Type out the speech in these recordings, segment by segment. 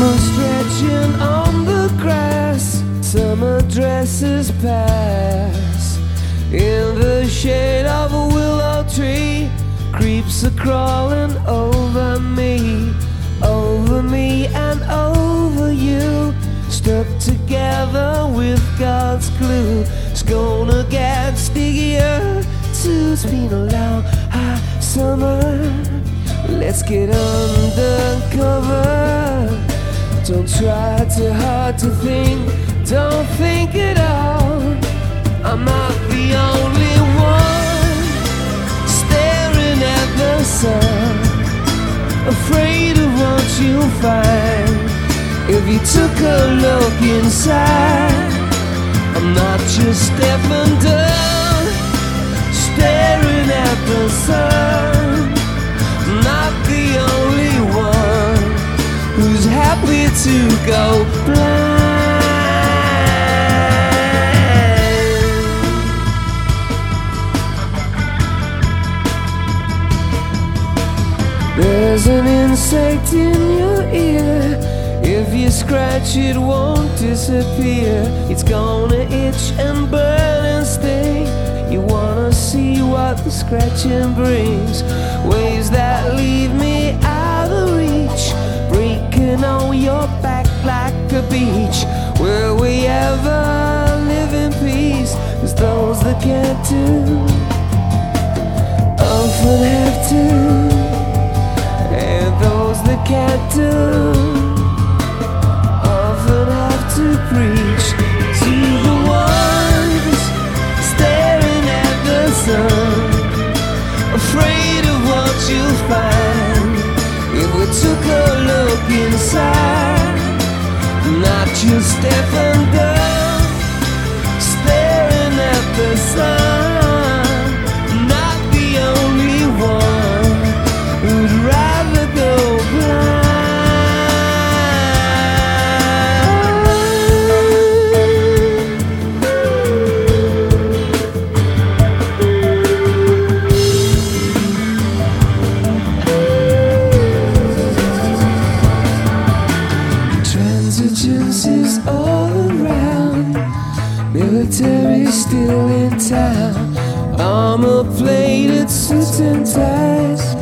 stretching on the grass. Summer dresses pass. In the shade of a willow tree, creeps are crawling over me, over me and over you. Stuck together with God's glue. It's gonna get stickier. It's been a long, hot summer. Let's get undercover. Don't try too hard to think. Don't think at all. I'm not the only one staring at the sun, afraid of what you'll find if you took a look inside. I'm not just and dumb, staring at the sun. To go blind. There's an insect in your ear. If you scratch, it won't disappear. It's gonna itch and burn and sting. You wanna see what the scratching brings? Ways that can't do often have to. And those that can't do often have to preach to the ones staring at the sun, afraid of what you'll find if we took a look inside. Not just deaf and Military still in town. Armor plated suits and ties.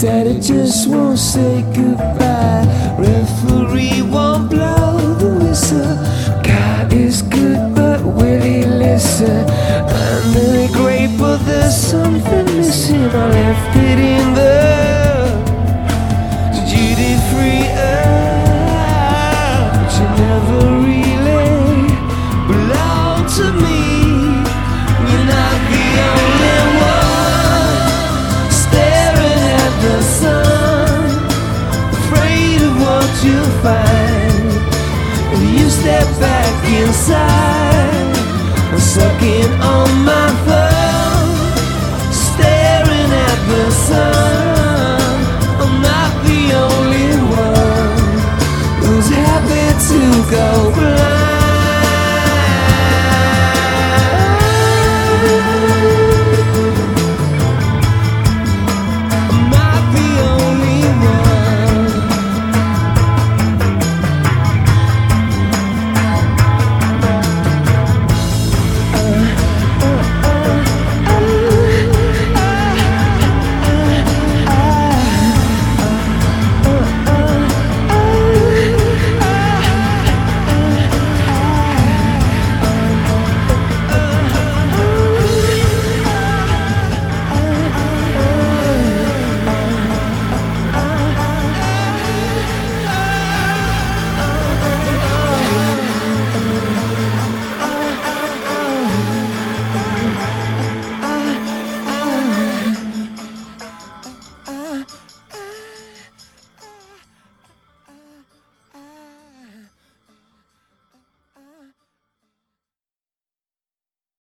Daddy just won't say goodbye. Referee won't blow you'll find. If you step back inside, I'm sucking on my